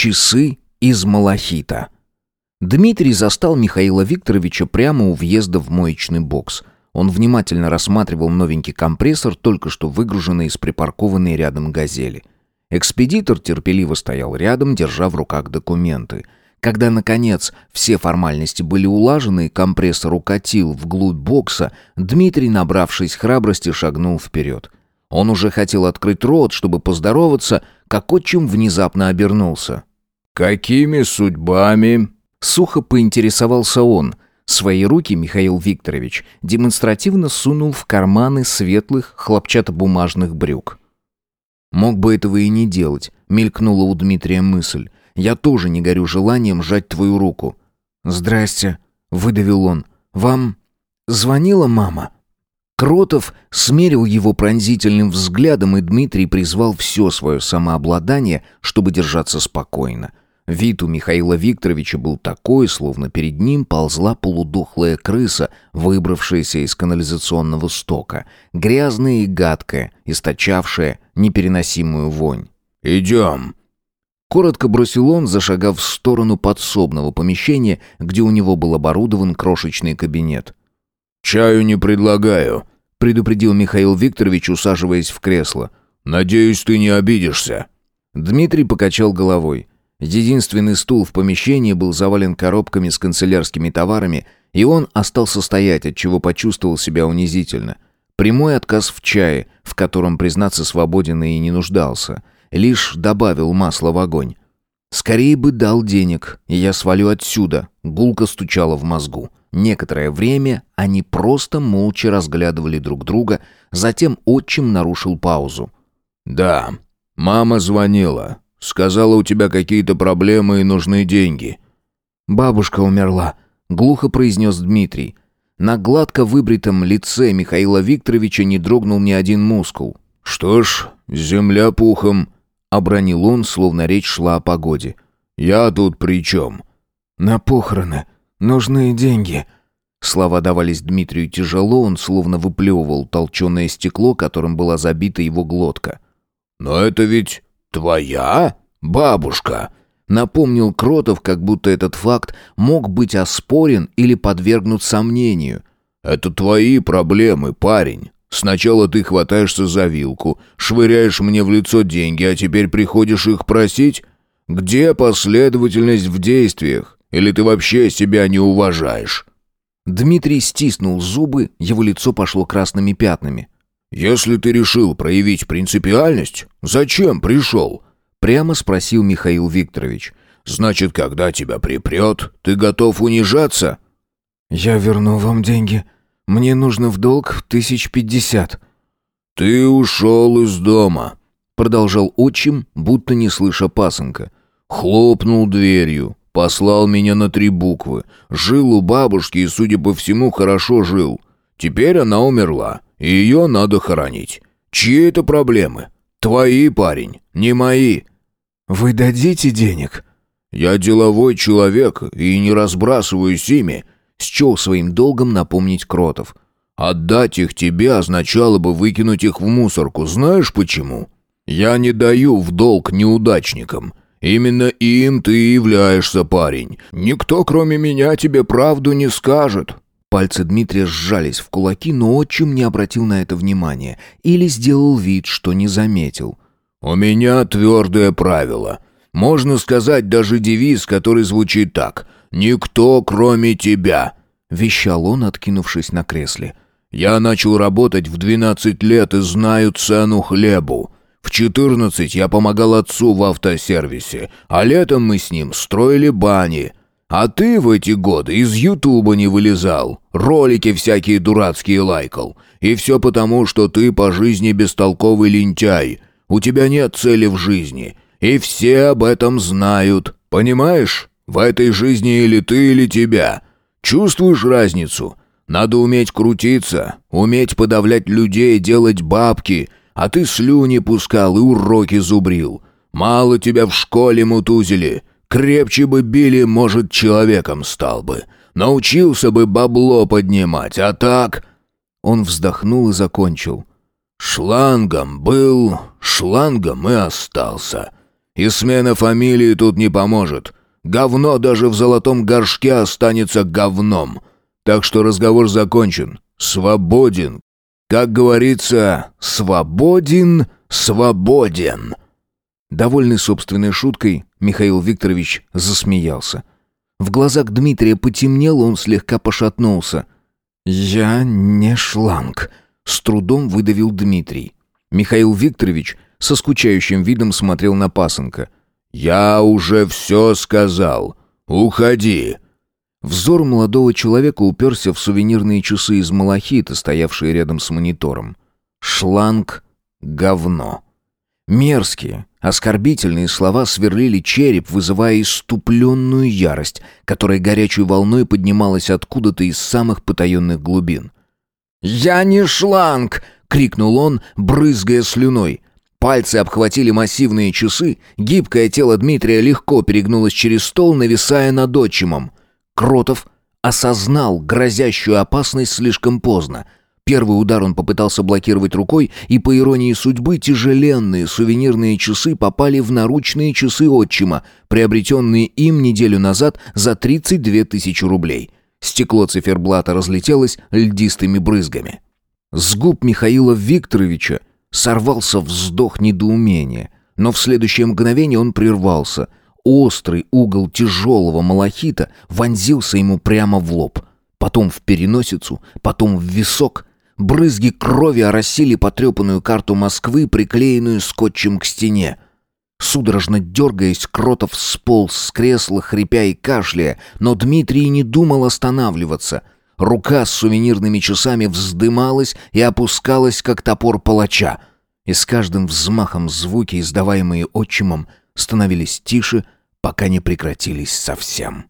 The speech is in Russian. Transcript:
Часы из малахита. Дмитрий застал Михаила Викторовича прямо у въезда в моечный бокс. Он внимательно рассматривал новенький компрессор, только что выгруженный из припаркованной рядом «Газели». Экспедитор терпеливо стоял рядом, держа в руках документы. Когда, наконец, все формальности были улажены и компрессор укатил вглубь бокса, Дмитрий, набравшись храбрости, шагнул вперед. Он уже хотел открыть рот, чтобы поздороваться, как отчим внезапно обернулся. «Какими судьбами?» Сухо поинтересовался он. Свои руки Михаил Викторович демонстративно сунул в карманы светлых хлопчатобумажных брюк. «Мог бы этого и не делать», — мелькнула у Дмитрия мысль. «Я тоже не горю желанием сжать твою руку». «Здрасте», — выдавил он. «Вам звонила мама?» Кротов смерил его пронзительным взглядом, и Дмитрий призвал все свое самообладание, чтобы держаться спокойно. Вид у Михаила Викторовича был такой, словно перед ним ползла полудохлая крыса, выбравшаяся из канализационного стока, грязная и гадкая, источавшая непереносимую вонь. «Идем!» Коротко бросил он, зашагав в сторону подсобного помещения, где у него был оборудован крошечный кабинет. «Чаю не предлагаю», — предупредил Михаил Викторович, усаживаясь в кресло. «Надеюсь, ты не обидишься». Дмитрий покачал головой. Единственный стул в помещении был завален коробками с канцелярскими товарами, и он остался стоять, отчего почувствовал себя унизительно. Прямой отказ в чае, в котором, признаться, свободен и не нуждался, лишь добавил масла в огонь. «Скорее бы дал денег, и я свалю отсюда», — гулко стучала в мозгу. Некоторое время они просто молча разглядывали друг друга, затем отчим нарушил паузу. «Да, мама звонила. Сказала, у тебя какие-то проблемы и нужны деньги». «Бабушка умерла», — глухо произнес Дмитрий. На гладко выбритом лице Михаила Викторовича не дрогнул ни один мускул. «Что ж, земля пухом», — обронил он, словно речь шла о погоде. «Я тут при чем?» «На похороны», Нужны деньги». Слова давались Дмитрию тяжело, он словно выплевывал толченое стекло, которым была забита его глотка. «Но это ведь твоя бабушка», — напомнил Кротов, как будто этот факт мог быть оспорен или подвергнут сомнению. «Это твои проблемы, парень. Сначала ты хватаешься за вилку, швыряешь мне в лицо деньги, а теперь приходишь их просить? Где последовательность в действиях? Или ты вообще себя не уважаешь?» Дмитрий стиснул зубы, его лицо пошло красными пятнами. «Если ты решил проявить принципиальность, зачем пришел?» Прямо спросил Михаил Викторович. «Значит, когда тебя припрет, ты готов унижаться?» «Я верну вам деньги. Мне нужно в долг тысяч пятьдесят». «Ты ушел из дома», — продолжал отчим, будто не слыша пасынка. «Хлопнул дверью, Послал меня на три буквы. Жил у бабушки и, судя по всему, хорошо жил. Теперь она умерла, и ее надо хоронить. Чьи это проблемы? Твои, парень, не мои. Вы дадите денег? Я деловой человек и не разбрасываюсь ими. Счел своим долгом напомнить Кротов. Отдать их тебе означало бы выкинуть их в мусорку. Знаешь почему? Я не даю в долг неудачникам. Именно им ты и являешься, парень. Никто, кроме меня, тебе правду не скажет». Пальцы Дмитрия сжались в кулаки, но отчим не обратил на это внимания или сделал вид, что не заметил. «У меня твердое правило. Можно сказать даже девиз, который звучит так. «Никто, кроме тебя», — вещал он, откинувшись на кресле. «Я начал работать в двенадцать лет и знаю цену хлебу. В 14 я помогал отцу в автосервисе, а летом мы с ним строили бани. А ты в эти годы из Ютуба не вылезал, ролики всякие дурацкие лайкал. И все потому, что ты по жизни бестолковый лентяй. У тебя нет цели в жизни, и все об этом знают. Понимаешь? В этой жизни или ты, или тебя. Чувствуешь разницу? Надо уметь крутиться, уметь подавлять людей, делать бабки, а ты слюни пускал и уроки зубрил. Мало тебя в школе мутузили. Крепче бы били, может, человеком стал бы. Научился бы бабло поднимать, а так...» Он вздохнул и закончил. «Шлангом был, шлангом и остался. И смена фамилии тут не поможет. Говно даже в золотом горшке останется говном. Так что разговор закончен. Свободен. Как говорится, свободен, свободен. Довольный собственной шуткой, Михаил Викторович засмеялся. В глазах Дмитрия потемнело, он слегка пошатнулся. «Я не шланг», — с трудом выдавил Дмитрий. Михаил Викторович со скучающим видом смотрел на пасынка. «Я уже все сказал. Уходи!» Взор молодого человека уперся в сувенирные часы из малахита, стоявшие рядом с монитором. Шланг — говно. Мерзкие, оскорбительные слова сверлили череп, вызывая иступленную ярость, которая горячей волной поднималась откуда-то из самых потаенных глубин. «Я не шланг!» — крикнул он, брызгая слюной. Пальцы обхватили массивные часы, гибкое тело Дмитрия легко перегнулось через стол, нависая над отчимом. Кротов осознал грозящую опасность слишком поздно. Первый удар он попытался блокировать рукой, и, по иронии судьбы, тяжеленные сувенирные часы попали в наручные часы отчима, приобретенные им неделю назад за 32 тысячи рублей. Стекло циферблата разлетелось льдистыми брызгами. С губ Михаила Викторовича сорвался вздох недоумения, но в следующее мгновение он прервался — Острый угол тяжелого малахита вонзился ему прямо в лоб. Потом в переносицу, потом в висок. Брызги крови оросили потрепанную карту Москвы, приклеенную скотчем к стене. Судорожно дергаясь, Кротов сполз с кресла, хрипя и кашляя, но Дмитрий не думал останавливаться. Рука с сувенирными часами вздымалась и опускалась, как топор палача. И с каждым взмахом звуки, издаваемые отчимом, становились тише, пока не прекратились совсем.